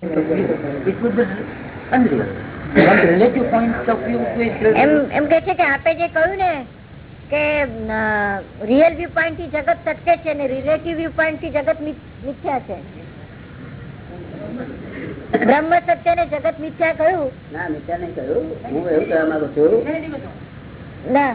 એમ એમ કે છે કે આપે જે કહ્યું ને કે રિયલ વ્યૂ પોઈન્ટથી જગત સત્ય છે ને રિલેટિવ વ્યૂ પોઈન્ટથી જગત મિથ્યા છે. બ્રહ્મ સત્ય ને જગત મિથ્યા કહ્યું? ના મિથ્યા નહીં કહ્યું. હું એવું કહેવા માંગુ છું. ના.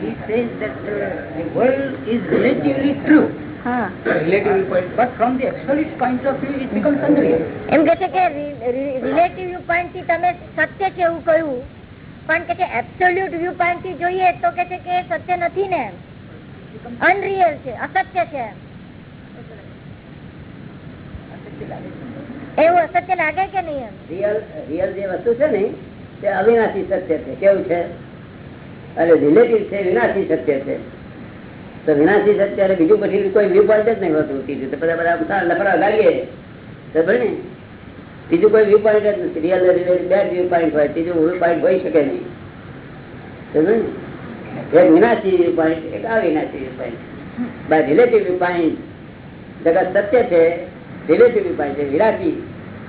He says that the world is relatively true. હા. Relatively point. But from the absolute point of view, it becomes unreal. એમ કે છે કે રિલેટિવ વ્યૂ પોઈન્ટથી તમે સત્ય છે એવું કહ્યું. પણ કે છે એબ્સોલ્યુટ વ્યૂ પોઈન્ટથી જોઈએ તો કે છે કે સત્ય નથી ને અનરિયલ છે અસત્ય છે એવું અસત્ય લાગે કે નહીં એમ? રિયલ રિયલ જે વસ્તુ છે ને તે અવિનાશી સત્ય છે. કેવું છે? અને રિલેટિવ છે વિનાશી સત્ય છે. તો વિનાશી અત્યારે બીજું પછી કોઈ વ્યૂ પોઈન્ટ જ નહીં હોતું. ત્રીજું તો બધા બધા લફડા લાગીએ તો ને? બીજું કોઈ વ્યૂ પોઈન્ટ જ નથી. રિયલ રિલેટિવ બે વ્યૂ પોઈન્ટ હોય. ત્રીજું વ્યૂ પોઈન્ટ હોઈ શકે નહીં. સમજ્યો ને? એક વિનાશી વ્યૂ પોઈન્ટ એક અવિનાશી view point by relative view point જગત સત્ય છે રિલેટિવ વ્યૂ પોઈન્ટ છે વિરાશી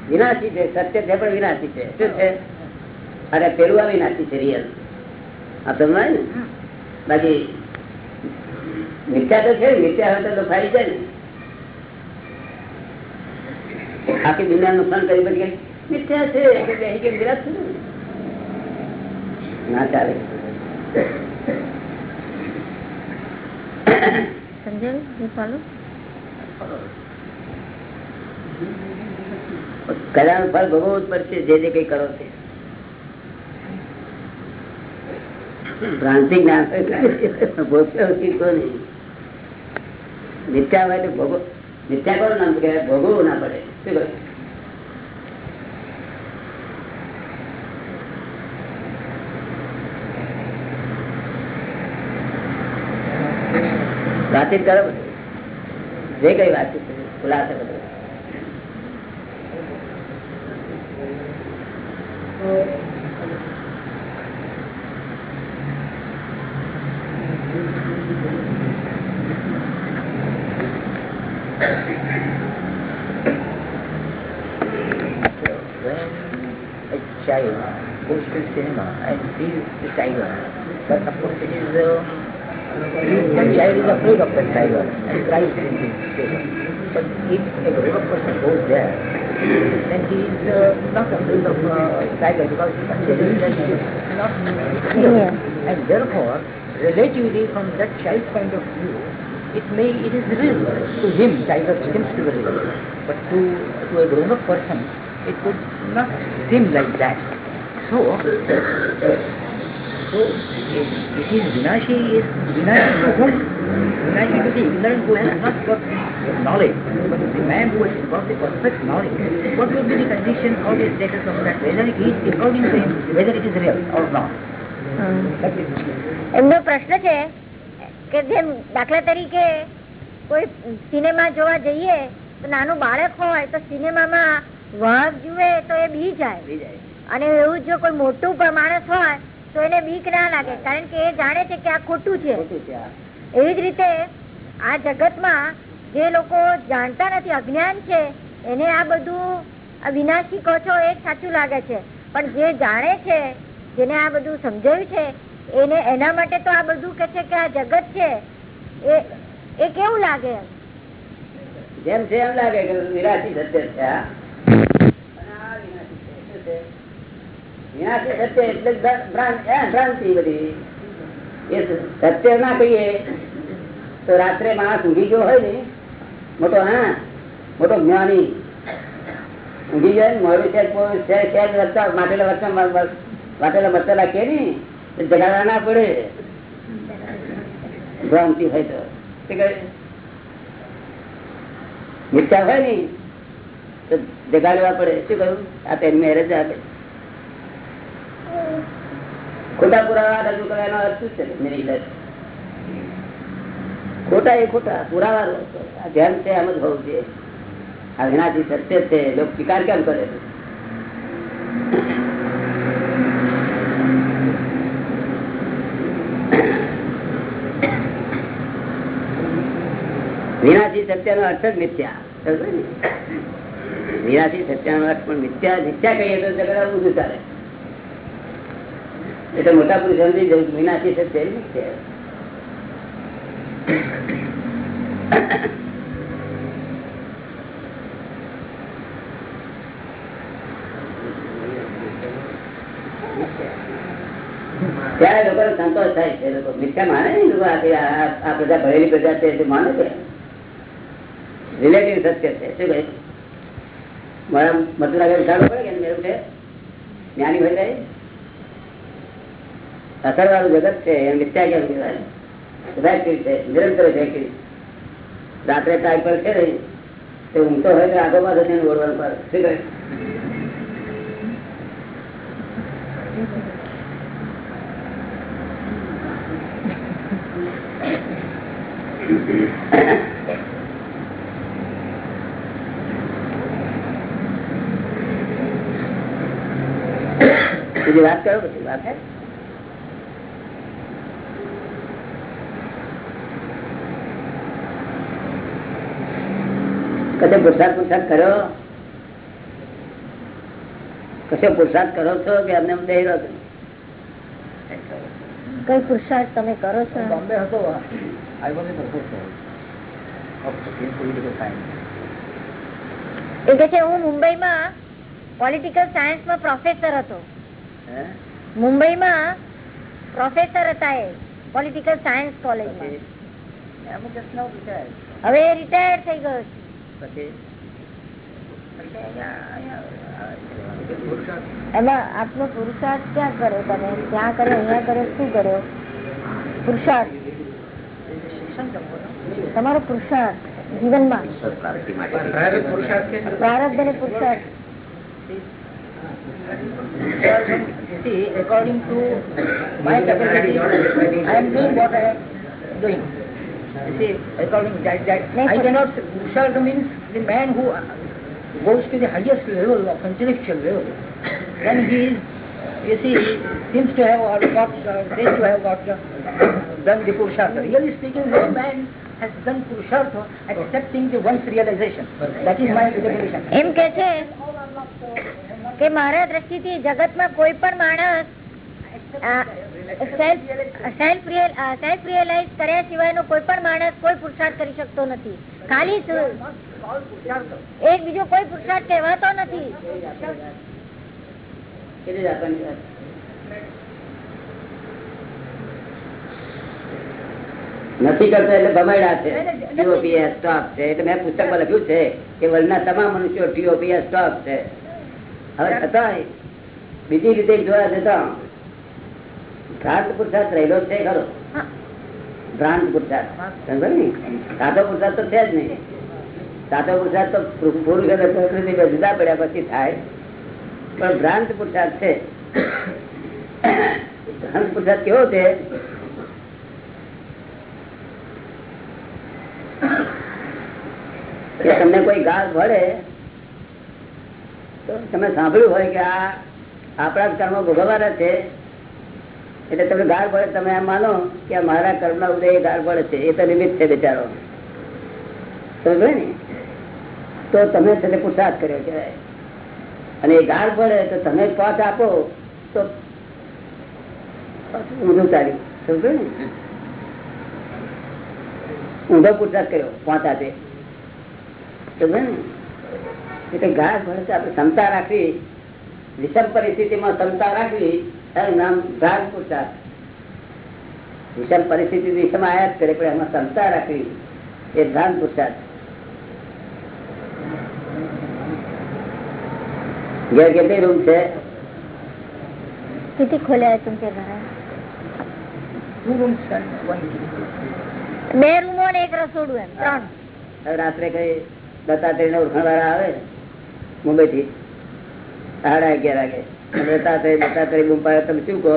વિનાશી છે સત્ય છે પણ વિનાશી છે. શું છે? અને પેલું અવિનાશી છે રિયલ આ સમજાય ને? બાકી મિથ્યા તો છે ને, મિથ્યા હોય તો ફાઈ જાય ને. આખી દુનિયા નુકસાન કરી બધી મિથ્યા છે એટલે બેસી કે વિરાટ છે ને. ના ચાલે. સમજાયું હું follow? કલ્યાણ ફળ ભોગવવું જ પડશે જે જે કઈ કરો તે. ભ્રાંતિ જ્ઞાન ભોગવે ઉચિત તો નહીં. મિથ્યા હોય તો ભોગવ મિથ્યા કરો નામ કે ભોગવવું ના પડે શું? વાતચીત કરો બધું. જે કઈ વાતચીત છે, બધું Thank When goes to cinema and sees the tiger, but of course it is uh, the child is afraid of the tiger and cries in his. But if a grown-up person goes there, then he is uh, not afraid of uh, tiger because he considers that it is not real. And therefore, relatively from that child's point of view, it may it is real to him tiger seems to be real but to to a grown up person it would not seem like that so is vinashi is vinashi whom vinashi to the ignorant who has not got knowledge but the man who has got the perfect knowledge what will be the condition or the status of that whether it is according to him whether it is real or not એમનો પ્રશ્ન છે કે જેમ દાખલા તરીકે કોઈ cinema જોવા જઈએ તો નાનું બાળક હોય તો સિનેમામાં વાઘ જુએ તો એ બી જાય. અને એવું જો કોઈ મોટું માણસ હોય તો એને બીક ના લાગે. કારણ કે એ જાણે છે કે આ ખોટું છે. એવી જ રીતે આ જગતમાં જે લોકો જાણતા નથી અજ્ઞાન છે એને આ બધું વિનાશી કહો છો એ સાચું લાગે છે. પણ જે જાણે છે જેને આ બધું સમજાયું છે એને એના માટે તો આ બધું કે છે કે આ જગત છે. એ એ કેવું લાગે? જેમ છે એમ લાગે કે વિરાશી સત્ય છે. સત્ય ના કહીએ, તો રાત્રે માણસ ઊંઘી ગયો હોય ને, મોટો હા, મોટો જ્ઞાની. ઊંઘી જાય ને રસ્તા માટેલા વચ્ચે વાટેલા મસાલા કે ને ના પડે. ભ્રાંતિ હોય તો. મિથ્યા હોય ને, તો જગાડવા પડે. શું કહ્યું? આ તેની મેરેજ આપે. ખોટા પુરાવા રજૂ કરવાનો અર્થ શું છે? ખોટા એ ખોટા પુરાવા ધ્યાન છે એમ જ હોવું જોઈએ. આ વિનાથી સત્ય છે, લોકો સ્વીકાર કેમ કરે વિનાશી સત્ય નો અર્થ જ મિથ્યા. ને? વિનાશી સત્યાનો અર્થ પણ મિથ્યા મિથ્યા કહીએ તો આવું બધું ચાલે એટલે મોટા પુરુષો ની વિનાશી સત્ય એ મિથ્યા ત્યારે લોકોને સંતોષ થાય છે. લોકો મિથ્યા માને લોકો આ પ્રજા ભરેલી પ્રજા છે તે માને છે. રિલેટિવ સત્ય છે. શું કહે? મારા પડે કે મેળવું છે? જ્ઞાની જાય અસર વાળું જગત છે, એમ મિથ્યા કેમ કહેવાય છે, નિરંતર વેક્ટિવ રાત્રે ટાઈમ પર છે ને, તે ઊંઘતો હોય તો આગો પાછો તેને પર શું કહે? વાત કરો, પછી વાત હે કશે પુરસાદ પુરસાદ કર્યો કશે પુરસાદ કરો છો કે અમને એમ દઈ રહ્યો કઈ પુરસાદ તમે કરો છો? બોમ્બે હતો આઈ વોઝ ઇન એ કે છે હું મુંબઈમાં પોલિટિકલ સાયન્સમાં પ્રોફેસર હતો. હે? મુંબઈમાં પ્રોફેસર હતા એ પોલિટિકલ સાયન્સ કોલેજમાં હવે એ રિટાયર થઈ ગયો છે. પછી એમાં આપનો પુરુષાર્થ ક્યાં કર્યો તમે? ક્યાં કર્યો અહીંયા કર્યો શું કર્યો પુરુષાર્થ. તમારો પુરુષાર્થ જીવનમાં. પ્રારબ્ધ અને પુરુષાર્થ. See, according to my capacity, I am doing what I am doing. You see, according that, that Yes, I cannot, Purushartha means the man who goes to the highest level of intellectual level. Then he is, you see, seems to have or got, uh, to have got uh, done the Purushartha. Really speaking, no man has done Purushartha accepting the one's realization. That is my definition. એમ કે છે કે મારા દ્રષ્ટિથી જગતમાં કોઈ પણ માણસ self realise કર્યા સિવાયનો કોઈ પણ માણસ કોઈ પુરુષાર્થ કરી શકતો નથી. ખાલી સુ- Called Purushartha. એક બીજો કોઈ પુરુષાર્થ કહેવાતો નથી. કેટલી જ આપવાની વાત? નથી કરતો એટલે ભમાયડા છે. ટીઓપીએસ સ્ટોક છે. એટલે મેં પુસ્તકમાં લખ્યું છે કે વર્લ્ડના તમામ મનુષ્યો ટીઓપીએસ સ્ટોક છે. હવે બીજી રીતે જોવા જતા ભ્રાંત પુરસાદ રહેલો છે ખરો? ભ્રાંત પુરસાદ સમજો ને? સાધો પુરસાદ તો છે જ નહીં. સાધો પુરસાદ તો પુરુષ અને પ્રકૃતિ જુદા પડ્યા પછી થાય. પણ ભ્રાંત પુરસાદ છે. ભ્રાંત પુરસાદ કેવો છે? કે તમને કોઈ ગાળ ભળે તો તમે સાંભળ્યું હોય કે આ આપણા કર્મ ભોગવવાના છે. એટલે તમે ગાળ પડે, તમે એમ માનો કે મારા કર્મ ના ઉદય ગાળ પડે છે, એ તો નિમિત્ત છે બિચારો. તો તમે તેને પુરસાદ કર્યો કહેવાય. અને એ ગાળ પડે તો તમે પાછ આપો, તો ઊંધું ચાલ્યું. સમજો ને? ઊંધો પુરસાદ કર્યો, પાંચ આપે સમજો ને? એટલે ગાળ પડે આપણે ક્ષમતા રાખવી. વિષમ પરિસ્થિતિમાં ક્ષમતા રાખવી. એનું નામ ભ્રાંત પુરસાદ વિશાળ પરિસ્થિતિ દિશામાં આયા જ કરે પણ એમાં ક્ષમતા રાખવી એ ભ્રાંત પુરસાદ ઘેર કેટલી રૂમ છે? કેટલી ખોલ્યા છે બે રૂમો ને એક રસોડું એમ ત્રણ. રાત્રે કઈ દત્તાત્રેય ઓળખાણ વાળા આવે? મુંબઈ થી સાડા અગિયાર વાગે. અને દત્તાત્રેય દત્તાત્રેય બૂમ પાડે તમે શું કહો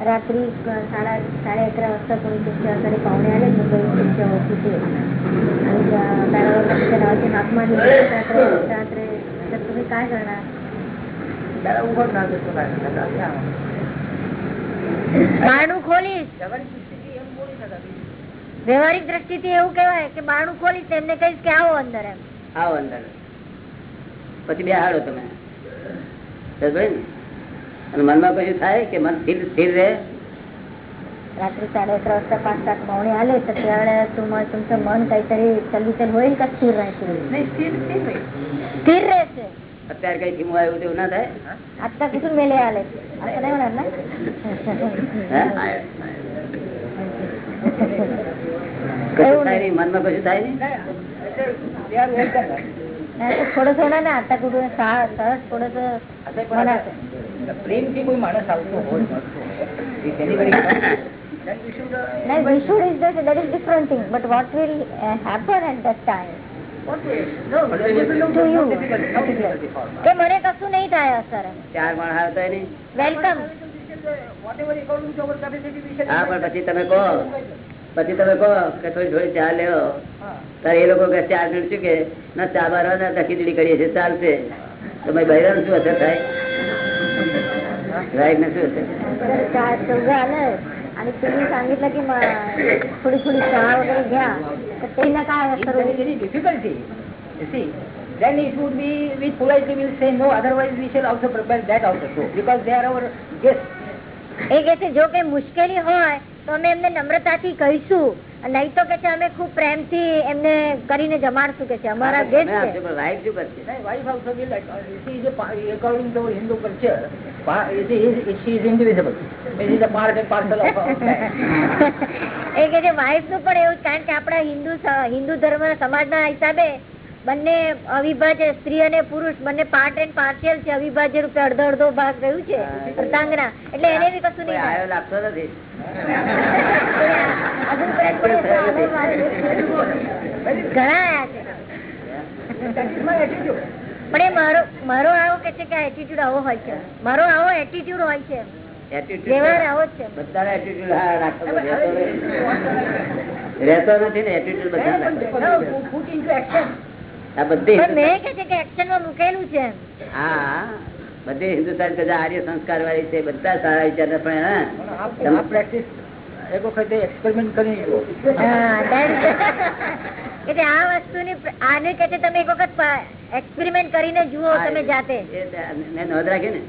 रात्री क- साडा साडे अकरा वाजता कोणी तुमच्याकडे पाहुणे आले मुंबई तुमच्या तिथे आणि त्या दारावर तुमच्या नावाची हाक मारली रात्री रात्री तर तुम्ही काय करणार त्याला उघडणार देतो काय त्याला द्या. माणू खोलीस जगाची स्थिती एम बोली नका ती. વ્યવહારિક દ્રષ્ટિથી એવું કહેવાય કે બારણું ખોલીશ તો એમને કહીશ કે આવો અંદર એમ આવો અંદર પછી બે હાડો તમે સમજાય ને? અને મનમાં કશું થાય કે મન સ્થિર સ્થિર રહે रात्री साडे अकरा वाजता पाच सात पाहुणे आले तर त्यावेळेला तुम्हाला तुमचं मन काहीतरी चलबिचल होईल का स्थिर राहतील नाही स्थिर स्थिर नाही. स्थिर राहायचे અત્યારે કઈ થીમું આવ્યું તેવું ના થાય आता कुठून मेले आले असं नाही होणार ना હે? કશું થાય નહીં મનમાં કશું થાય નહીં થોડો થોડો ને આતા કુટુંબ સરસ થોડો તો પ્રેમથી કોઈ માણસ આવતો હોય No, Vishuddha is that, that is different thing. But what will uh, happen at that time? કે મને કશું નહીં થાય અસર ચાર માણ હાલ તો વેલકમ હા પણ પછી તમે કહો પછી તમે કહો કે થોડી થોડી ચા લેવો હા. તારે એ લોકો કે ચાર જણ શું કે ના ચા બાર ના ખીચડી કરીએ છીએ ચાલશે તમે બહેરાનું શું અસર થાય રાઈટ ને શું અસર चार चौघं आलं आणि तुम्ही सांगितलं की म- थोडी थोडी चहा वगैरे घ्या तर ते ना काय If असं there is any difficulty, you see, then it would be, we politely will say no, otherwise we shall also prepare that also, so, because they are our guests. એ કે છે જો કઈ મુશ્કેલી હોય તો અમે એમને નમ્રતાથી કહીશું અને નહીં તો કે છે અમે ખૂબ પ્રેમથી એમને કરીને જમાડશું કે છે અમારા આપશો, છે શું કરશે uh, of our life. એ કે છે વાઇફનું પણ એવું કારણ કે આપણા હિન્દુ હિન્દુ ધર્મ સમાજના હિસાબે બંને અવિભાજ્ય સ્ત્રી અને પુરુષ બંને પાર્ટ એન્ડ પાર્શિયલ છે. અવિભાજ્ય રૂપે અડધો અડધો ભાગ ગયું છે. અર્ધાંગના. એટલે એને બી કશું નહીં આવ્યો લાગતો નથી. ઘણા પણ એ મારો મારો આવો કે છે કે એટીટ્યુડ આવો હોય છે? મારો આવો એટીટ્યુડ હોય છે. વ્યવહાર આવો છે. રહેતો નથી ને એટીટ્યુડ બધા આ બધી પણ મેં કે છે કે એક્શનમાં મુકેલું છે હા બધી હિન્દુસ્તાન બધા આર્ય સંસ્કાર વાળી છે બધા સારા વિચાર પણ હા, આ આ એક વખત એક્સપેરિમેન્ટ કરી કે આ વસ્તુની ની આને કે છે તમે એક વખત એક્સપેરિમેન્ટ કરીને જુઓ તમે જાતે. મેં નોંધ રાખી ને.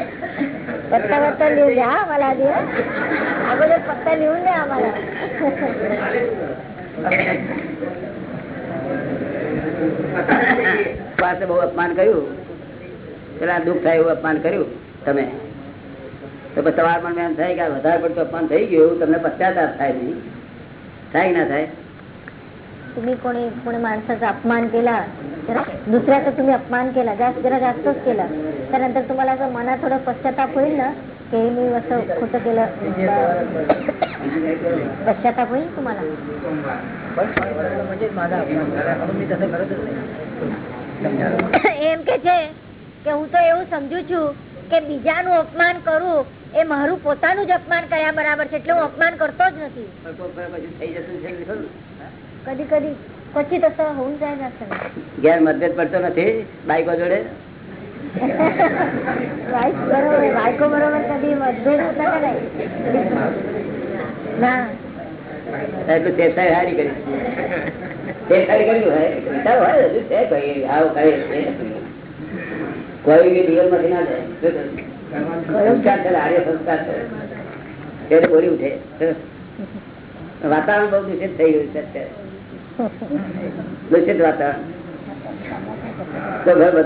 पत्ता पत्ता लिहून द्या हा मला आधी हा. अगोदर पत्ता लिहून द्या आम्हाला પાસે બહુ અપમાન કર્યું પેલા દુઃખ થાય એવું અપમાન કર્યું તમે તો પછી તમારા મનમાં એમ થાય કે આ વધારે પડતું અપમાન થઈ ગયું એવું તમને પશ્ચાતાપ થાય નહીં થાય કે ના થાય तुम्ही कोणी कोणी माणसाचं अपमान केला जरा दुसऱ्याचं तुम्ही अपमान केला जास्त जरा जास्तच केला त्यानंतर तुम्हाला असं मनात थोडं पश्चाताप होईल ना की मी असं खोटं केलं, पश्चाताप होईल तुम्हाला. એમ કે છે કે હું તો એવું સમજુ છું કે બીજાનું અપમાન કરું, એ મારું પોતાનું જ અપમાન કર્યા બરાબર છે. એટલે હું અપમાન કરતો જ નથી. કદી કદી પછી તો હોવું જાય ગેર મતભેદ પડતો નથી બાઈકો જોડે? બાળકો કોઈ બી દિવસમાંથી ના ઉઠે. વાતાવરણ બહુ દૂષિત થઈ ગયું છે દૂષિત વાતાવરણ. तो घर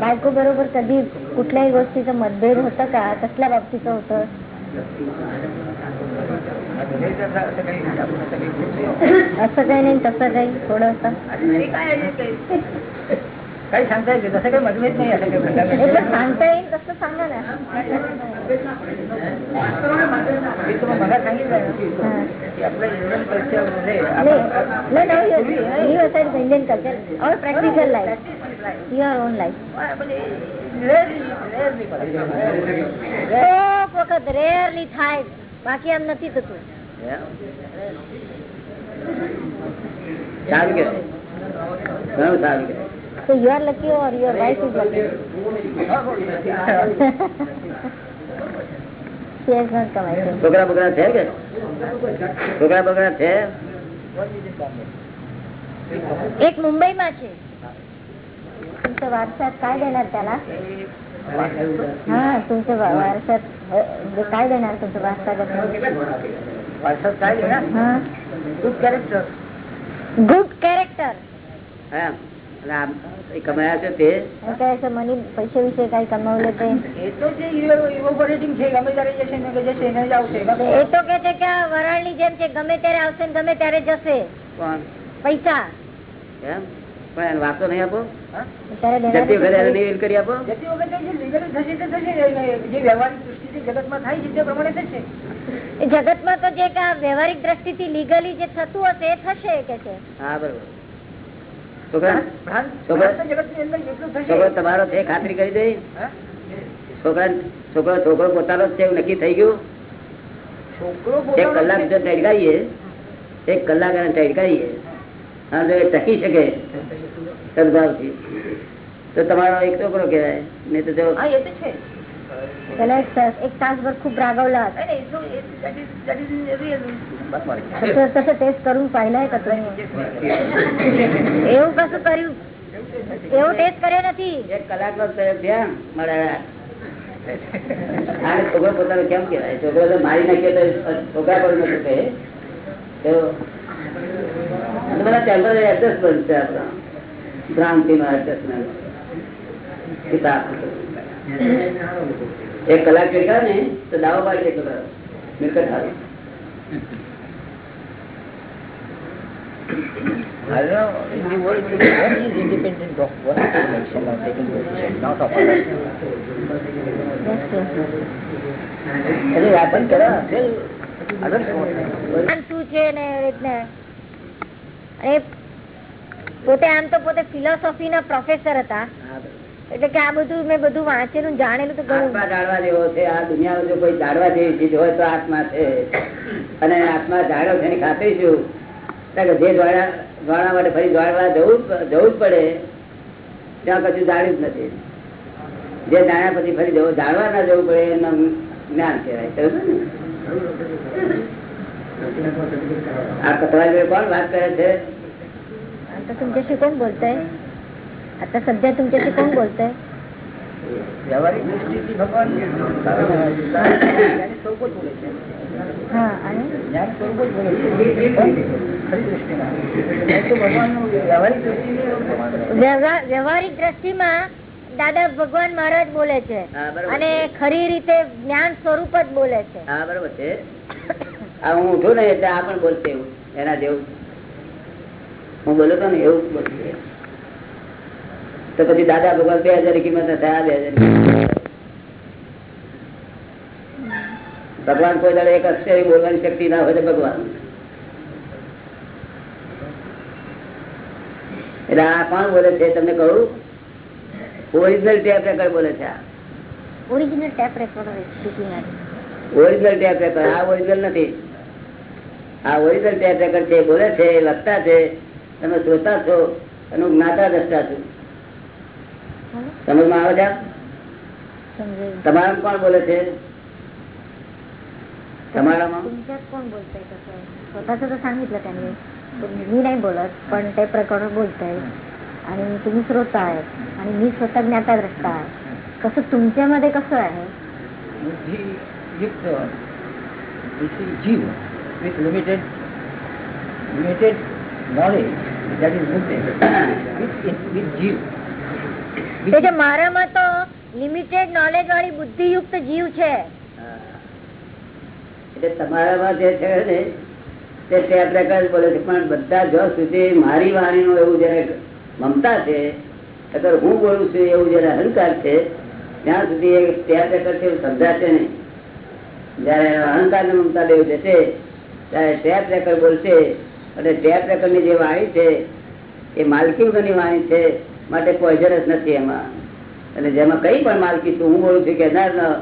बायको बरोबर कधी कुठल्याही गोष्टीचं मतभेद होतं का? कसल्या बाबतीचं होतं? असं काही नाही तसं काही थोडस. કઈ શંકા છે? તસે કઈ મતભેદ નહીં હશે એટલે શંકા એ કશું સામે ને એ તો મને સંગીત રેરલી થાય. બાકી એમ નથી થતું. સારું સારું So you are lucky or your wife is lucky? she has not come, I think. Bokra bokra છે કે? Bokra bokra છે? એક મુંબઈ માં છે तुमच्या वारसात काय देणार त्याला हा तुमच्या वारसात म्हणजे काय देणार तुमच्या वारसात वारसात काय देणार गुड कॅरेक्टर गुड कॅरेक्टर પૈસા વાતો નહીં આપો? કરી આપો. જતી વગર તો થશે જે વ્યવહારિક દ્રષ્ટિ થી લીગલી જે થતું હશે એ થશે કે છે. હા બરોબર. તમારો છે ખાતરી કરી દઈ છોકરા છોકરો છોકરો પોતાનો છે એવું નક્કી થઈ ગયું? એક કલાક જો ટડકાઈએ એક કલાક એને ટડકાઈએ અને જો એ ટકી શકે સદભાવથી. તો તમારો એક છોકરો કહેવાય નહીં તો જો હા એ તો છે त्याला एक तास एक तासभर खूप रागवला नाही, नाही, so it- that is- that is real. बरोबर आहे. तसं तसं टेस्ट करून पाहिलंय का तुम्ही એવું કશું કર્યું એવું ટેસ્ટ કર્યો નથી એક કલાક નો ધ્યાન મળે આને છોકરો પોતાનો કેમ કહેવાય છોકરો તો મારી નાખીએ તો છોકરા પર નથી કહે તો આ બધા ટેમ્પરરી એડજસ્ટમેન્ટ છે આપણા ભ્રાંતિ નો એડજસ્ટમેન્ટ એક કલાક કેટલા ને તો દાવો પાડી દે છોકરા મિલકત હારી I don't know, in the world today, one is independent of one election or taking position, not of others. એની વાત જ કરો, still others want it. જ્ઞાન શું છે ને એવી રીતના અને પોતે આમ તો પોતે ફિલોસોફી ના પ્રોફેસર હતા એટલે કે આ બધું મેં બધું વાંચેલું જાણેલું તો આત્મા જાણવા જેવો છે. આ દુનિયામાં જો કોઈ જાણવા જેવી ચીજ હોય તો આત્મા છે. અને આત્મા જાણો છે ખાતરી છું કારણ જે દ્વારા દ્વારા માટે ફરી દ્વારા જવું જવું જ પડે. ત્યાં પછી જાણ્યું જ નથી. જે જાણ્યા પછી ફરી જવું જાણવા ના જવું પડે એનું જ્ઞાન કહેવાય. ને? આ કટવાજી કોણ વાત કરે છે? કોણ બોલતા आता सध्या तुमच्याशी कोण बोलतय વ્યવહારિક દૃષ્ટિથી ભગવાન જ્ઞાની સ્વરૂપ જ બોલે છે हा आणि જ્ઞાન સ્વરૂપ જ બોલે છે પણ ખરી દૃષ્ટિમાં નહીં તો ભગવાનનું વ્યવહારિક દૃષ્ટિથી એવું પ્રમાણ છે. વ્યવહાર- વ્યવહારિક દ્રષ્ટિમાં દાદા ભગવાન મહારાજ બોલે છે હા બરોબર અને ખરી રીતે જ્ઞાન સ્વરૂપ જ બોલે છે હા બરોબર છે આ હું ઉઠું ને એટલે આ પણ બોલશે એવું એના જેવું હું બોલો તો ને એવું જ બોલશે તો પછી દાદા ભગવાન બે હજાર કિંમત થયા બે હજાર ભગવાન કોઈ દાડે એક અક્ષર બોલવાની શક્તિ ના હોય ભગવાન. એટલે આ કોણ બોલે છે તમને કહું? ઓરિજિનલ ટેપ રેકર્ડ બોલે છે original tape recorder original tape record આ ઓરિજિનલ નથી. આ ઓરિજિનલ ટેપ રેકર્ડ છે બોલે છે લખતા છે તમે શ્રોતા છો અને હું જ્ઞાતા દ્રષ્ટા છું. સમજમાં આવે છે આ? समजेल તમારામાં કોણ બોલે છે તમારામાં तुमच्यात कोण बोलतय तसं स्वतःच तर सांगितलं त्यांनी पण मी नाही बोलत पण टेप रेकॉर्डर बोलतय आणि तुम्ही श्रोता आहेत आणि मी स्वतः ज्ञाताद्रष्टा आहे कसं तुमच्यामध्ये कसं आहे बुद्धियुक्त विषयी जीव with limited limited knowledge that is movement with, with જીવ મારામાં તો લિમિટેડ નોલેજ વાળી બુદ્ધિયુક્ત જીવ છે. એટલે તમારામાં જે છે ને, તે રેકર્ડ બોલે છે, પણ બધા જો સુધી મારી વાણીનું એવું જયારે મમતા છે અથવા હું બોલું છું, એવું જયારે અહંકાર છે, ત્યાં સુધી ત્યાં પ્રકાર છે સમજાશે નહીં. જયારે અહંકાર ને મમતા દેવું જશે ત્યારે ત્યાં પ્રકાર બોલશે, અને ત્યાં પ્રકારની જે વાણી છે, એ માલકી વગરની વાણી છે માટે પોઈઝનસ નથી એમાં. અને જેમાં કઈ પણ માલકી છું હું બોલું છું કે ના ના,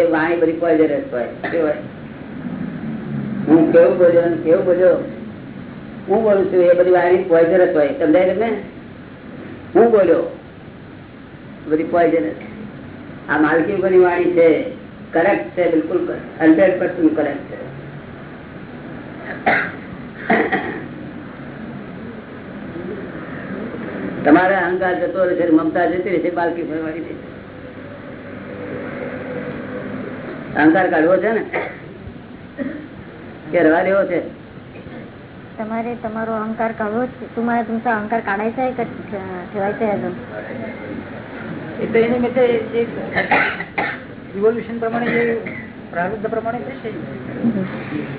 એ વાણી બધી પોઈઝનસ હોય. હું કેવું બોલ્યો કેવું બોલ્યો? હું બોલું છું એ બધી વાણી પોઈઝનસ હોય. સમજાય તમને? હું બોલ્યો? બધી પોઈઝનસ આ માલકી ઉપરની વાણી છે. કરેક્ટ છે બિલકુલ હંડ્રેડ પર્સન્ટ કરેક્ટ છે. તમારે અહંકાર જતો રહેશે મમતા જતી રહેશે બાલકી ફરવાની અહંકાર કાઢવો છે ને? કે દેવો છે? તમારે તમારો અહંકાર કાઢવો છે. तुम्हाला तुमचा अहंकार काढायचा आहे का ठेवायचा आहे अजून એટલે મેં જે રિવોલ્યુશન પ્રમાણે જે પ્રારબ્ધ પ્રમાણે થશે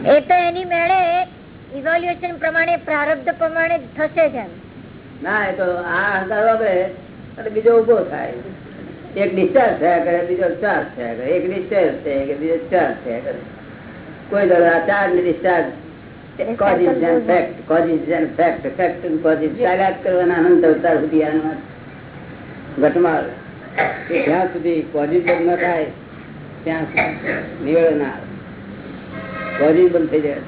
એ તો એની મેળે રિવોલ્યુશન પ્રમાણે પ્રારબ્ધ પ્રમાણે થશે જ એમ. ના એ તો આ અહંકાર વાપરે એટલે બીજો ઊભો થાય. એક ડિસ્ચાર્જ થયા કરે બીજો ચાર્જ થયા કરે એક ડિસ્ચાર્જ થયા કરે બીજો ચાર્જ થયા કરે કોઈ દળ આ ચાર્જ ડિસ્ચાર્જ સુધી આના ઘટમાં કે થાય ત્યાં સુધી બંધ થઈ જાય.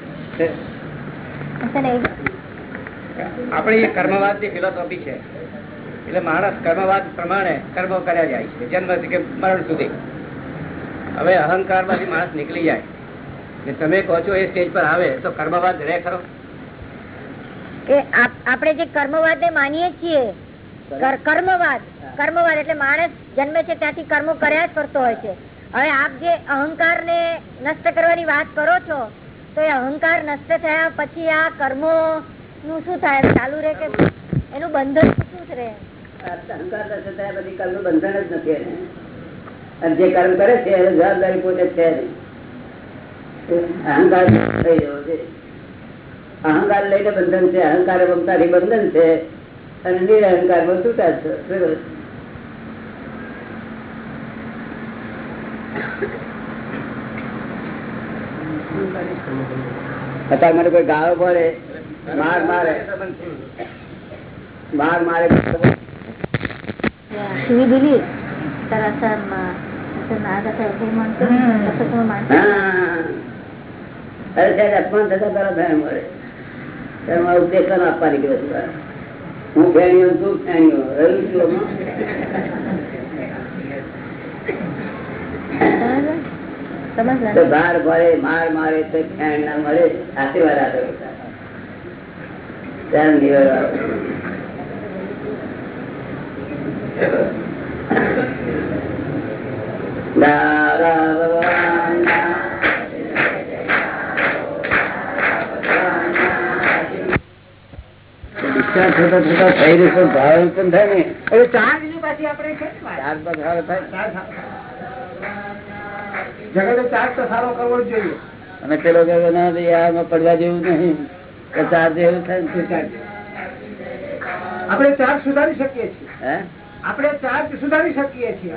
આપણી કર્મવાદની ફિલોસોફી છે. એટલે માણસ કર્મવાદ પ્રમાણે કર્મો કર્યા જાય છે. જન્મથી કે મરણ સુધી. હવે અહંકારમાંથી માણસ નીકળી જાય. ને તમે કહો છો એ સ્ટેજ પર આવે તો કર્મવાદ રહે ખરો? કે આપણે જે કર્મવાદ ને માનીએ છીએ કર્મવાદ. કર્મવાદ એટલે માણસ જન્મે છે ત્યાંથી કર્મો કર્યા જ કરતો હોય છે. હવે આપ જે અહંકાર ને નષ્ટ કરવાની વાત કરો છો તો એ અહંકાર નષ્ટ થયા પછી આ કર્મો નું શું થાય? ચાલુ રહે કે એનું બંધન શું રહે? અહંકાર દર્શન બંધન જ અને જે જવાબદારી પોતે છે અહંકાર થઈ જવો છે. અહંકાર લઈને બંધન છે, અહંકાર મમતાથી બંધન છે, અને નિરહંકારમાં છૂટા છે અત્યારે મને કોઈ ગાળો પડે. માર મારે માર મારે शिवी दिली तर असं म- असं नाग असं हे म्हणतो तसं तुम्ही मानता હા. અરે સાહેબ અપમાન થતા તારા ભેણ મળે ત્યારે મારે ઉપદેશ આપવા નીકળ્યો છું તારે. હું ફેણ્યો તું ફેણ્યો રહ્યું છું આમાં? समजलं? समजलं તો ना? ભાર ભરે માર મારે તો ફેણ ના મળે આશીર્વાદ આપે બધા. નિવેડો આવે. દાદા ડિસ્ચાર્જ થતા થતા થઈ રહ્યું ભાવ પણ થાય ને હવે ચાર બીજું પાછી આપણે વાત. ચાર પર ભાવ થાય ચાર સારો. જગતે ચાર તો સારો કરવો જ જોઈએ અને પેલો કે ના પડવા જેવું નહીં આપણે ચાર્જ સુધારી શકીએ છીએ. આપણે ચાર્જ સુધારી શકીએ છીએ.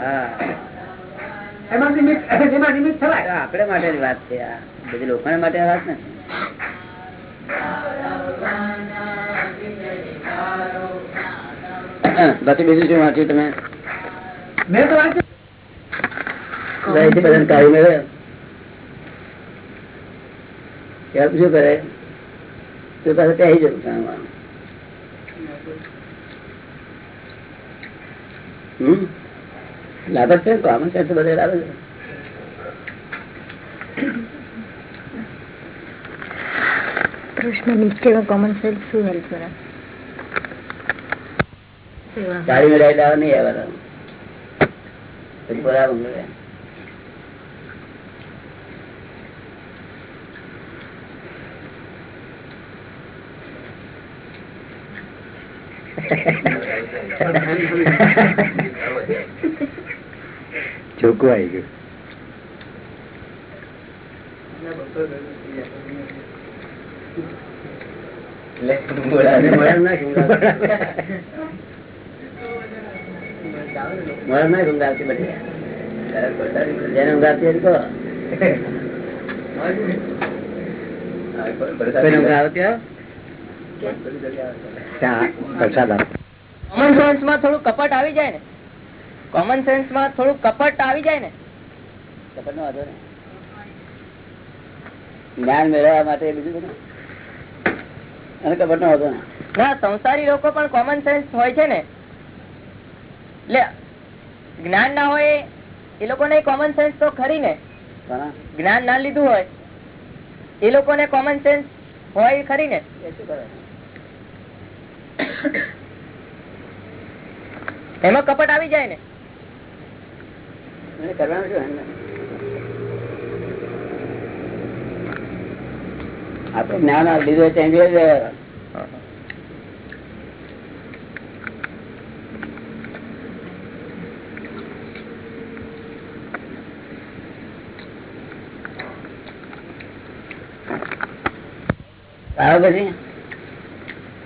એમાં નિમિત્ત એમાં નિમિત્ત થવાય. આપણે માટેની વાત છે આ. બધી લોકો માટે વાત નથી. બાકી બીજું શું વાંચ્યું તમે? મેં તો વાંચ્યું. બધાને કાઢી મેળવે શું કરે? તો પાસે ત્યાં જવું હમ? લાભ છે કોમન સેન્સ બધે લાભ છે. કૃષ્ણ નીચે કોમન સેન્સ શું હેલ્પ કરે ગાડી મેળવી લાવવા નહીં આવે પછી બરાબર આવી ગયું. જેને ઊંઘ આવતી હોય? ત્યાં પ્રસાદ આપો. કોમન સેન્સમાં થોડું કપટ આવી જાય ને. કોમન સેન્સમાં થોડું કપટ આવી જાય ને. કપટનો વાંધો નહીં. જ્ઞાન મેળવવા માટે બીજું બધું. અને કપટ નો વાંધો ના સંસારી લોકો પણ કોમન સેન્સ હોય છે ને. એટલે જ્ઞાન ના હોય એ લોકોને કોમન સેન્સ તો ખરી ને. જ્ઞાન ના લીધું હોય એ લોકોને કોમન સેન્સ હોય ખરી ને. એ શું કરે? એમાં કપટ આવી જાય ને. કરવાનું શું આપડે જ્ઞાન લીધો ત્યાં આવે પછી?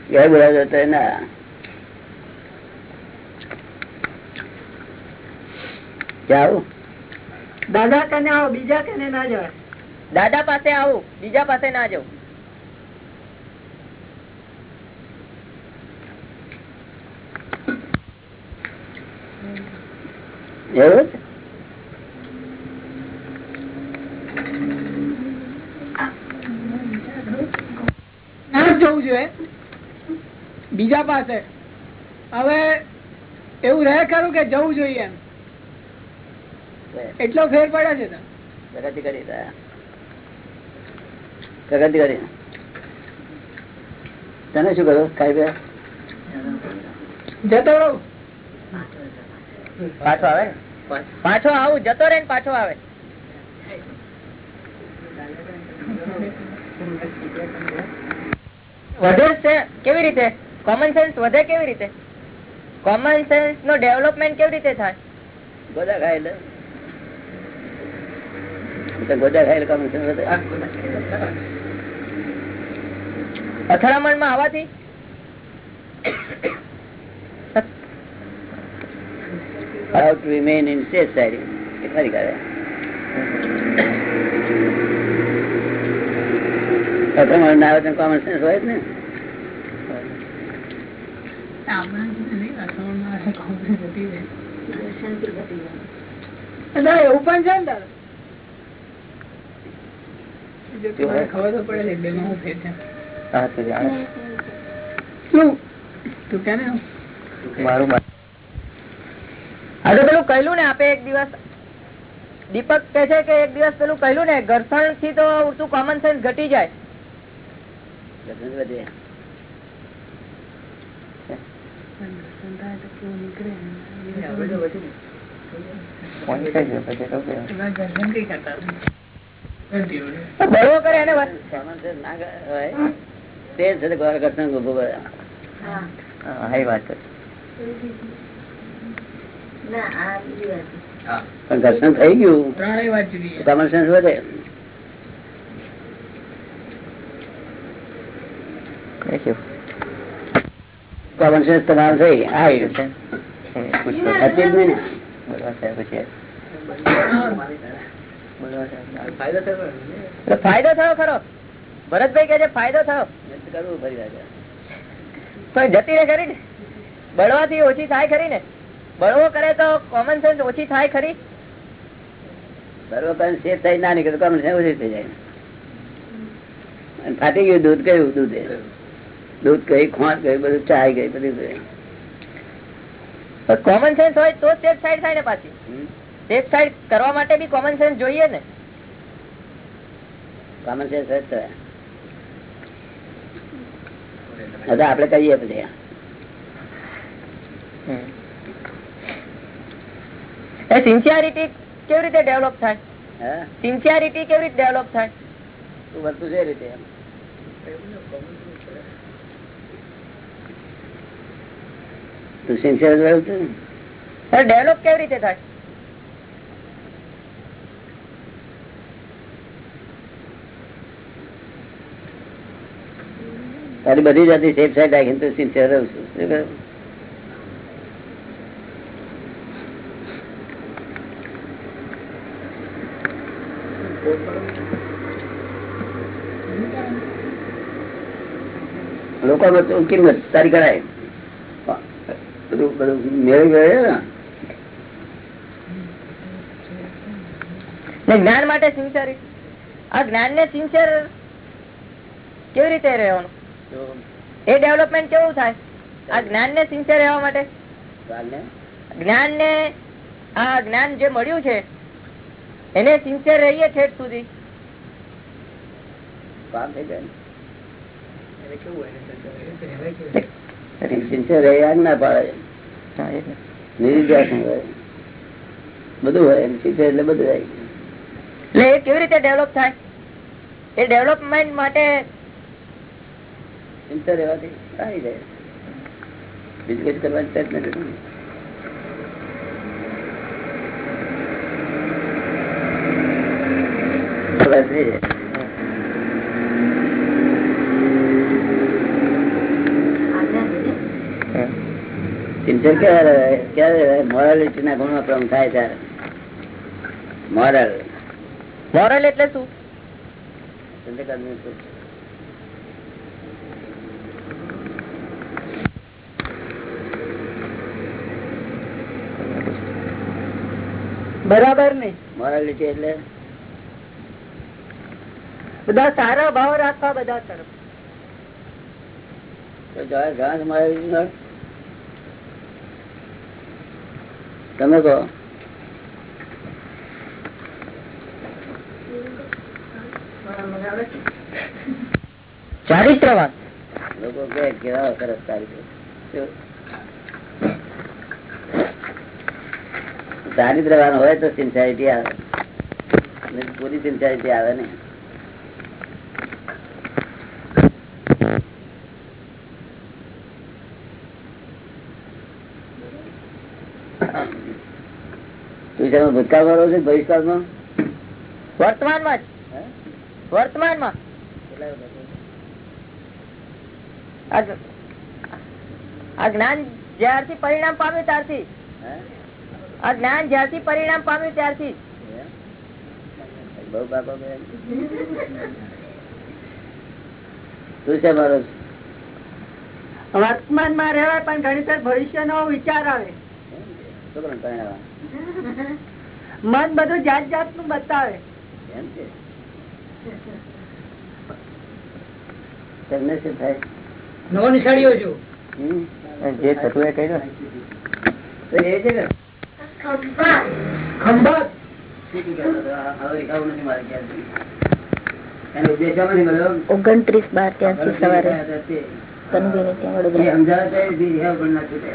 ઘેર બોલાવતો તો ના દાદા કને આવો બીજા કને ના જવાય? દાદા પાસે આવું બીજા પાસે ના જવું એવું ના જવું જોઈએ. બીજા પાસે. હવે એવું રહે ખરું કે જવું જોઈએ એમ? એટલો ફેર પડે છે પ્રગતિ કરી પ્રગતિ કરી તને શું કરો ખાઈ જતો રહું. પાછો આવે? પાછો આવું જતો રહે પાછો આવે. વધે છે? કેવી રીતે? કોમન સેન્સ વધે કેવી રીતે? કોમન સેન્સ નો ડેવલપમેન્ટ કેવી રીતે થાય? ગોદા ખાય એટલે તો ગોદા ખાય એટલે કામ અથડામણમાં આવવાથી How to remain in society. એ ખરી કરે. અથડામણ ના આવે તો common sense હોય જ ને. ના, એવું પણ છે ને દાદા જો ખબર તો પડે છે બેમાં હું ફેર છે હા તો જાણે શું? તું કે ને મારું મત. પેલું કહ્યું ને આપે એક દિવસ. દીપક કે છે કે એક દિવસ પેલું કહ્યું ને ઘર્ષણથી તો ઉડતું કોમન સેન્સ ઘટી જાય. વધે. પણ ઘર્ષણ થઈ ગયું. કોમન સેન્સ વધે કોમન સેન્સ તમારું થઈ પૂછો. હતી જ નહીં ને બળવા સાહેબ પછી. ફાયદો થયો ખરો? ભરતભાઈ કે છે ફાયદો થયો. કરવું ફરી વાર પણ જતી રહે ખરી ને? બળવાથી ઓછી થાય ખરી ને? બળવો કરે તો કોમન સેન્સ ઓછી થાય ખરી? શેર થઈ ના નીકળે કોમન સેન્સ ઓછી થઈ જાય. અને ફાટી ગયું દૂધ કયું દૂધ? દૂધ કઈ ખોટ ગયું બધું ચાય ગઈ બધું. કોમન સેન્સ હોય તો સેફ સાઈડ થાય ને પાછી. સેફ સાઈડ કરવા માટે બી કોમન સેન્સ જોઈએ ને. કોમન સેન્સ હોય તો. હવે આપડે કહીએ પછી. એ સિન્સિયરિટી કેવી રીતે ડેવલપ થાય? હા? સિન્સિયરિટી કેવી રીતે ડેવલપ થાય? તું વર્તું છે રીતે એમ તું સિન્સિયર રહ્યું છું? ડેવલપ કેવી રીતે થાય તારી બધી જાતિ સેફ સાઈડ રાખીને તું સિન્સિયર રહું છું શું કહ્યું? લોકો કિંમત તારી કરાય બધું બધું મેળવી ગયો ને? જ્ઞાન માટે સિન્સિયર આ જ્ઞાન ને સિન્સિયર કેવી રીતે રહેવાનું? એ ડેવલપમેન્ટ કેવું થાય? આ જ્ઞાન ને સિન્સિયર રહેવા માટે? જ્ઞાન ને આ જ્ઞાન જે મળ્યું છે એને સિન્સિયર રહીએ ઠેઠ સુધી. કામ થઈ જાય રહ્યા ના પાડે. નિર્દ્યાસ બધું હોય સિન્સિયર એટલે બધું હોય એટલે એ કેવી રીતે ડેવલપ થાય? એ ડેવલપમેન્ટ માટે સિન્સિયર રહેવાથી આવી રહે બીજું કઈ કરવાની પ્રયત્ન નથી જ. સિન્સિયર ક્યારે રહે? ક્યારે મોરાલિટી ના ગુણો પ્રમ થાય ત્યારે. મોરલ મોરલ એટલે શું? બરાબર નહીં મોરાલિટી એટલે? બધા સારા ભાવ રાખવા બધા તરફ. તો મોરાલિટી ન હોય. તમે કહો. ચારિત્રવાન લોકો કેવા સરસ ચારિત્ર? ચારિત્રવાન હોય તો સિન્સિયરિટી આવે. પૂરી સિન્સિયરિટી આવે નહીં તું ભૂતકાળ વાળો છે ભવિષ્યકાળમાં? વર્તમાનમાં જ. હે? વર્તમાનમાં. કેટલા આ જ્ઞાન જ્યારથી પરિણામ પામ્યું ત્યારથી. આ જ્ઞાન જ્યારથી પરિણામ પામ્યું ત્યારથી. કરે. છે. મારો? વર્તમાનમાં રહેવાય પણ ઘણી સર ભવિષ્ય નો વિચાર આવે. મન બધું જાત જાતનું બતાવે. એમ છે તમને શું થાય? નવો નિશાળીઓ છું. જે થતું એ કહી દો એ છે ને. ખંભાત. ઓગણત્રીસ બાર ત્યાંથી સવારે. સમજાવે તો એ બી રિહાવ પણ ના છૂટે.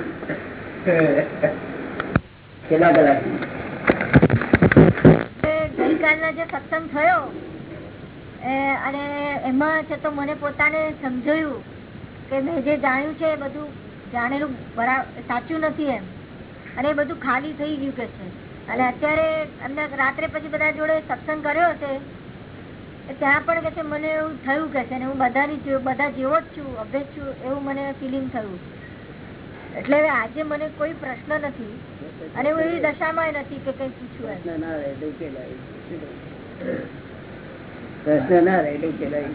કેટલા કલાક. અને એ બધું ખાલી થઈ ગયું કે અને અત્યારે રાત્રે પછી બધા જોડે સત્સંગ કર્યો હશે ત્યાં પણ કે છે મને એવું થયું કે છે હું બધાની બધા જેવો જ છું અભ્યાસ છું, એવું મને ફિલિંગ થયું. એટલે હવે આજે મને કોઈ પ્રશ્ન નથી અને હું એવી દશામાં નથી કે કઈ પૂછવું પ્રશ્ન ના રહે એટલે ઉકેલાય. પ્રશ્ન ના રહે એટલે ઉકેલાય.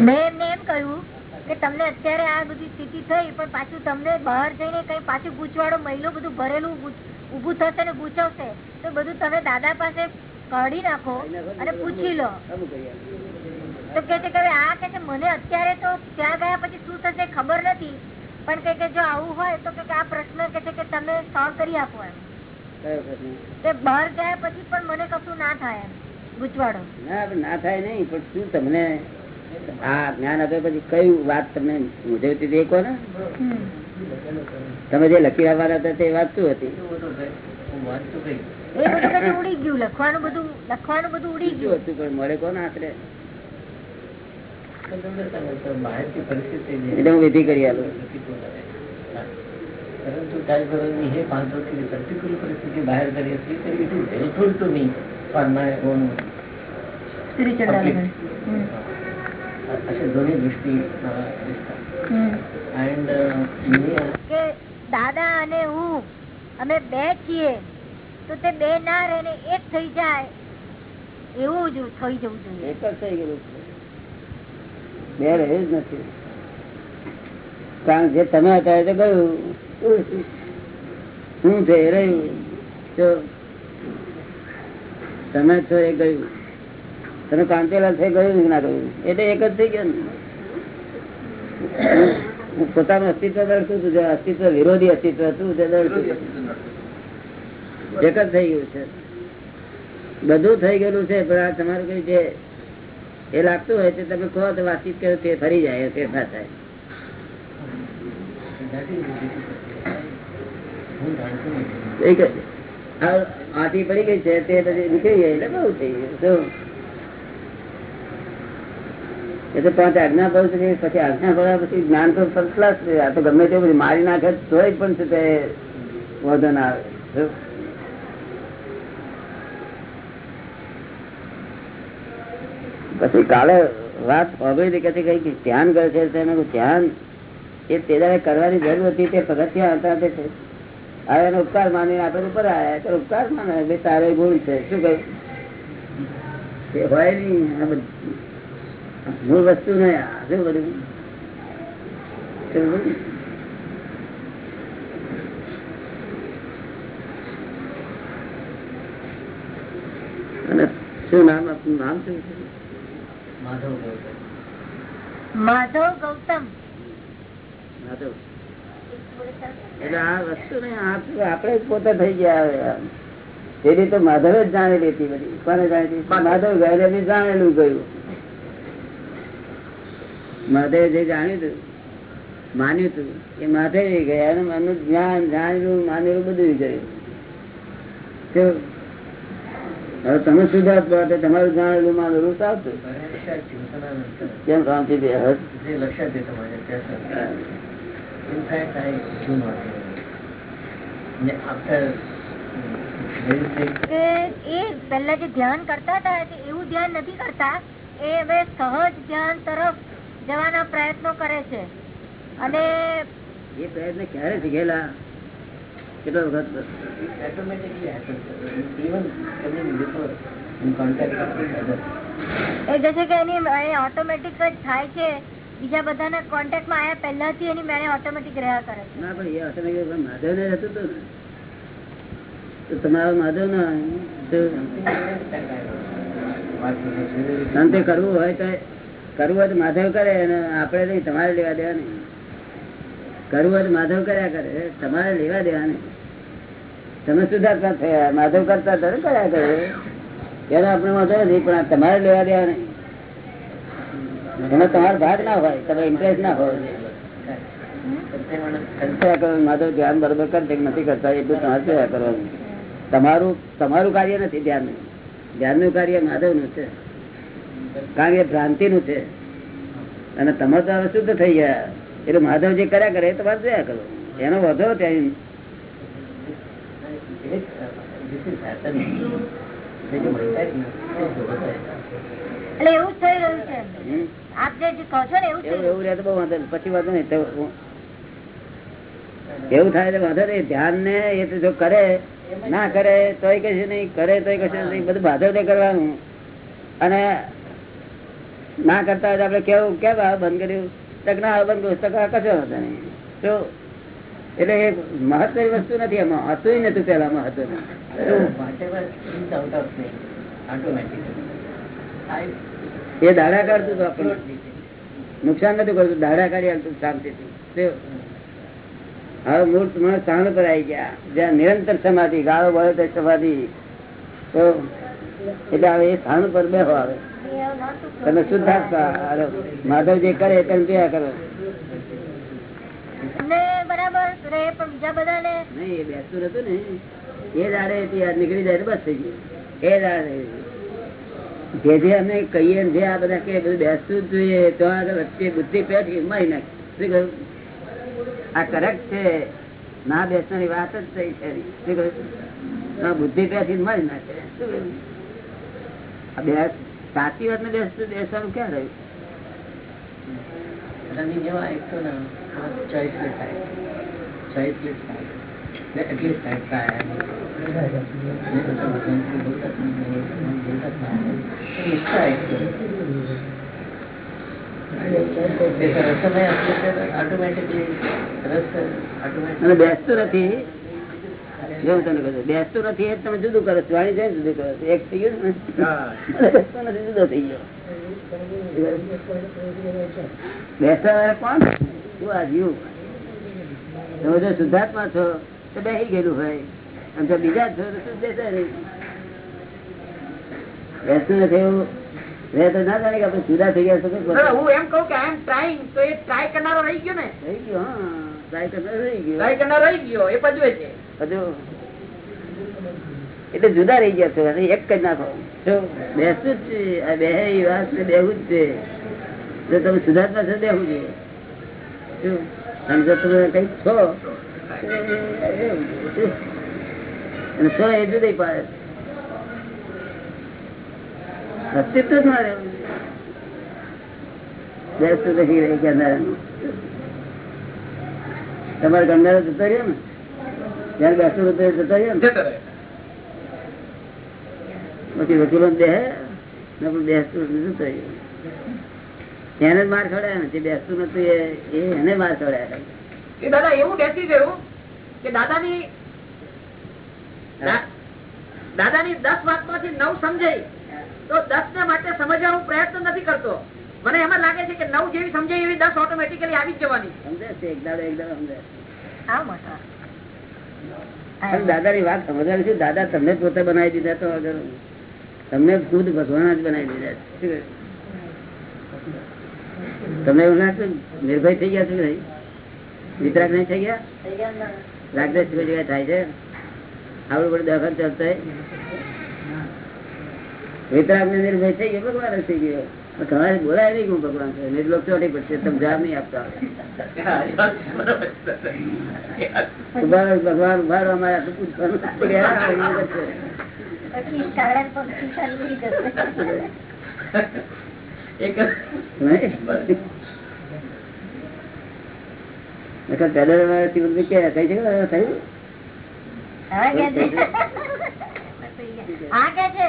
મેં એમ કહ્યું કે તમને અત્યારે આ બધી સ્થિતિ થઈ પણ પાછું તમને બહાર જઈને કઈ પાછું ગૂંચવાડો મહિલો બધું ભરેલું ઉભું ઊભું થશે ને ગૂંચવશે તો બધું તમે દાદા પાસે કાઢી નાખો અને પૂછી લો. આપે. તો કે છે કે આ કે મને અત્યારે તો ત્યાં ગયા પછી શું થશે ખબર નથી. પણ કે કે જો આવું હોય તો કે આ પ્રશ્ન કે છે કે તમે સોલ્વ કરી આપો એમ. કયો બહાર ગયા પછી પણ મને કશું ના થાય એમ ગૂંચવાડો. ના ના થાય નહીં પણ શું તમને આ જ્ઞાન આપ્યા પછી કઈ વાત તમને મૂંઝવતી હતી કહો ને. તમે જે લખી આવવાના હતા તે વાત શું હતી? એ બધું બધું ઉડી ગયું લખવાનું બધું લખવાનું દાદા અને હું અમે બે છીએ. તો તે બે ના રહે ને એક થઈ જાય, એવું જ થઈ જવું જોઈએ. એક જ થઈ ગયું બે રહે જ નથી. કારણ જે તમે હતા એ તો ગયું. શું છે એ રહ્યું, તો તમે છો એ ગયું. તમે કાંતિલાલ થઈ ગયું ના ગયું? એટલે એક જ થઈ ગયો ને. પોતાનું અસ્તિત્વ દર્શું છું અસ્તિત્વ, વિરોધી અસ્તિત્વ હતું, તે દર્શું છું. એક થઈ ગયું છે. બધું થઈ ગયેલું છે, પણ આ તમારું કઈ જે એ લાગતું હોય તે તમે કહો તો વાતચીત કરો, તે ફરી જાય ફેરફાર થાય. આંટી પડી ગઈ છે, તે પછી નીકળી ગઈ, એટલે બહુ થઈ ગયું? એ પાંચ આજ્ઞા પડે છે, પછી આજ્ઞા પડ્યા પછી જ્ઞાન તો ફર્સ્ટ ક્લાસ છે, આ તો ગમે તે મારી નાખે તોય પણ છે તે વધન આવે શું? પછી કાલે વાત સાંભળી કે કઈ ધ્યાન કરે છે ધ્યાન એ તેદારે કરવાની જરૂર હતી, તે પગથિયા હતા તે. હવે એનો ઉપકાર માની આપણે ઉપર આવ્યા. તો ઉપકાર માને ભાઈ તારે ગુણ છે, શું કહ્યું એ હોય નહીં મૂળ વસ્તુ બધું? શું બધું? અને શું નામ આપનું? નામ શું છે? માધવ ગૌતમ. માધવ. એટલે આ વસ્તુ ને આ તો આપણે જ પોતે થઈ ગયા એ રીતે માધવે જ જાણેલી હતી બધી. કોને જાણી માધવ. ગયા બી જાણેલું ગયું. માધવે જે જાણ્યું હતું માન્યું હતું એ માધવે ગયા અને મનનું જ્ઞાન જાણેલું માનેલું બધું ગયું? હવે તમે સુધાર પડે તમારું જાણેલું માનેલું ચાલતું. કેમ શાંતિ બે કે જે ધ્યાન કરતા હતા એવું ધ્યાન નથી કરતા એ હવે સહજ ધ્યાન તરફ જવાના પ્રયત્નો કરે છે. અને એ પ્રયત્ન ક્યારે શીખેલા? કેટલો વખત? એ જે કે એની ઓટોમેટિક જ થાય છે. બીજા બધાના કોન્ટેક્ટમાં આયા પહેલાથી એની મેળે ઓટોમેટિક રહ્યા કરે છે. ના પણ એ ઓટોમેટિક માધવ ને રહેતું હતું ને. તો તમારો માધવ ના કરવું હોય તો કરવું હોય તો માધવ કરે અને આપણે નહીં તમારે લેવા દેવા નહીં કરવું માધવ કર્યા કરે. તમારે લેવા દેવા નહીં તમે સુધારતા થયા. માધવ કરતા તો કર્યા કરે. ત્યારે આપણે વાંધો નથી, પણ તમારે લેવા દેવા નહીં તમારો ભાગ ના હોય તમે ઇન્ટરેસ્ટ ના હોય. માધવ ધ્યાન બરોબર કરશે નથી કરતા એટલું તમારે જોયા કરવાનું. તમારું તમારું કાર્ય નથી ધ્યાનનું. ધ્યાનનું કાર્ય માધવનું છે. કારણ કે ભ્રાંતિ નું છે. અને તમે તો હવે શુદ્ધ થઈ ગયા. એટલે માધવ જે કર્યા કરે તો તમારે જયા કરો. એનો વધો ત્યાં એવું થાય વાંધો નહીં. ધ્યાન ને એ તો જો કરે ના કરે તોય કશું નહીં. કરે તોય કશું નહીં. બધું બાધો કરવાનું. અને ના કરતા હોય આપડે કેવું કેમ બંધ કર્યું? તક ના આ બંધ કશો વાંધો નહીં. તો એટલે એ મહત્વની વસ્તુ નથી એમાં હતું નતું પેલા મહત્વ એ દાડા કાઢતું હતું આપણને નુકસાન નથી કરતું દાડા કાઢી આવતું શાંતિથી? હવે મૂર્ત મને સ્થાન પર આવી ગયા. જ્યાં નિરંતર સમાધિ ગાળો બળે તે સમાધિ. તો એટલે હવે એ સ્થાન પર બેહો આવે તમે શુદ્ધાત્મા માધવ જે કરે તમે જોયા કરો? બેસતું બસ જે જે અમે કહીએ જે આ બધા કે બધું બેસતું જ જોઈએ તો વચ્ચે બુદ્ધિ પેઠી મારી નાખી. શું આ કરેક્ટ છે. ના બેસવાની વાત જ થઈ છે. શું કહ્યું? બુદ્ધિ પેઠી મારી નાખે. શું કહ્યું? આ બે સાચી વાત ને બેસવાનું ક્યાં રહ્યું અને બેસતું નથી. જો હું તમને કહું બેસતું નથી એ તમે જુદું કરો. છો વાણી જઈને જુદું કરો. છો એક થઈ ગયું ને? બેસતો નથી જુદો થઈ ગયો. બેસતા વાળા કોણ? શું આ જીવ? તમે જો શુદ્ધાત્મા છો તો બેસી ગયેલું હોય. અને જો બીજા છો તો શું બેસે નહીં બેસતું નથી એવું? રહે તો ના જાણે કે આપણે જુદા થઈ ગયા? હું એમ કહું કે આઈ એમ ટ્રાઈંગ તો એ ટ્રાય કરનારો રહી ગયો ને. રહી ગયો હા. ટ્રાય કરનારો રહી ગયો. ટ્રાય કરનારો રહી ગયો એ પજવે છે. હજુ. એટલે જુદા રહી ગયા છો એક જ નાખો જ. છે આ બે વાત ને બેહું જ છે. જો તમે સુધાર્થમાં છો બેહું છે. શું અને જો તમે કંઈક છે. અને છો એ જુદી પાડે અસ્તિત્વ જ ના રહેવું બેસતું નથી રહી ગયા તમારે ગણનારો જતો રહ્યો ને? ત્યારે બેસતો જતો રહ્યો ને? પછી વકીલો દેહ ને પણ બેસતું નથી જતો રહ્યો એને જ માર ખવડાય ને જે બેસતું નતું એ એને માર ખવડાય દાદા એવું બેસી ગયું કે દાદાની દાદાની દસ વાતમાંથી નવ સમજાય તો દસ ને માટે સમજવાનો પ્રયત્ન નથી કરતો. મને એમ લાગે છે કે નવ જેવી સમજે એવી દસ ઓટોમેટિકલી આવી જ જવાની. સમજે છે સમજે હા મોટા. વાત સમજવાની શું દાદા તમને પોતે બનાવી દીધા તો અગર તમને ખુદ ભગવાન જ બનાવી દીધા છે. તમને એવું ના નિર્ભય થઈ ગયા છો કે નહીં? વિતરાગ નહીં થઈ ગયા? રાગદેશ થાય છે? આવડું બધું દખલ ચાલતો વિતરાગ ને નિર્ભય થઈ ગયો ભગવાન થઈ ગયો. તમારે બોલાય નહીં હું ભગવાન છે નિર્લોક ચોટી પડશે તમે જવાબ નહીં આપતા. ભગવાન ઉભારો અમારે આટલું પૂછવાનું થયું? હા કે છે.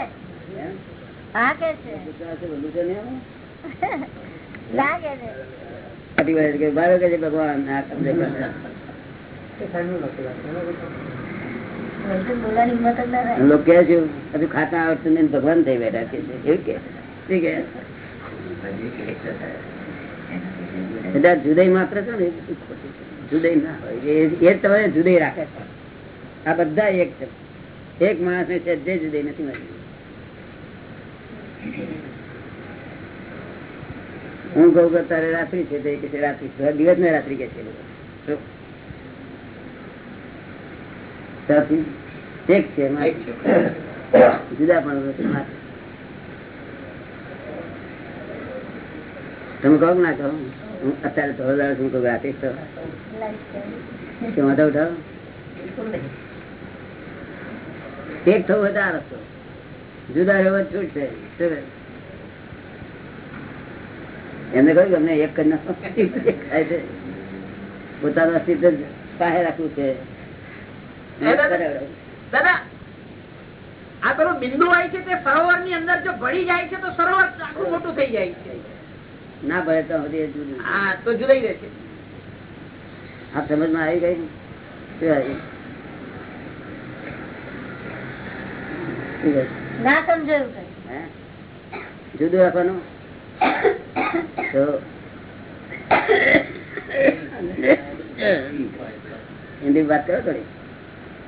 ભગવાન લોકો હજુ ખાતા આવડતું નહીં ભગવાન થઈ બેઠા કે છે. એવું કે શું બધા જુદાઈ માત્ર છે ને જુદાઈ ના હોય. એ તમે જુદાઈ રાખે છે. આ બધા એક છે. એક માણસ ને છે જે જુદાઈ નથી મળતી. હું કહું કે તારે રાત્રિ છે તો એ રાત્રિ દિવસ ને રાત્રિ કે છે એક છે જુદા પણ તમે કહો કે ના કહો? હું અત્યારે થોડો દાડો શું કહું રાતે કે વાંધો ઉઠાવો? એક થવું હજાર રસ્તો. જુદા રહેવા છૂટ છે? એમને કહ્યું અમને એક થાય છે. પોતાનું અસ્તિત્વ પાસે રાખવું છે. દાદા આ પેલું બિંદુ હોય છે તે સરોવરની અંદર જો ભળી જાય છે તો સરોવર આખું મોટું થઈ જાય છે. ના ભરે તો હા તો જુદાઈ રહે છે. આ સમજમાં આવી ગઈ શું આવી? ના સમજાયું જુદું રાખવાનું? તો હિન્દી વાત કરો થોડી.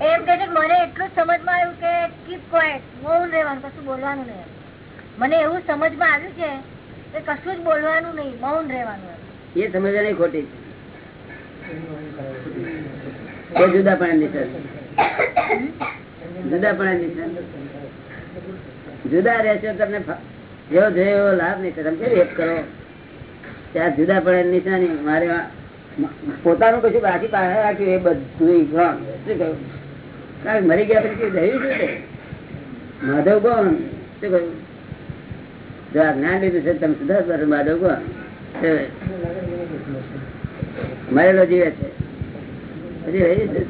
એમ કે મને એટલું સમજમાં આવ્યું કે કીપ ક્વાઇટ મૌન રહેવાનું કશું બોલવાનું નહીં. મને એવું સમજમાં આવ્યું છે કે કશું જ બોલવાનું નહીં મૌન રહેવાનું. એ સમજવાની ખોટી છે. જુદા પણ નિશાન. જુદા પણ નિશાન. જુદા રહેશો તમને જેવો જોઈએ એવો લાભ નહીં. તમે કેવી એક કરો? ત્યાં જુદા પડે નિશાની. મારે પોતાનું કશું બાકી પાસે રાખ્યું એ બધું શું કહ્યું? કારણ મરી ગયા પછી થયું શું? માધવ કોણ? શું કહ્યું? જો આ જ્ઞાન લીધું છે તમે સુધાર માધવ કોણ? મરેલો જીવે છે. પછી રહી છે.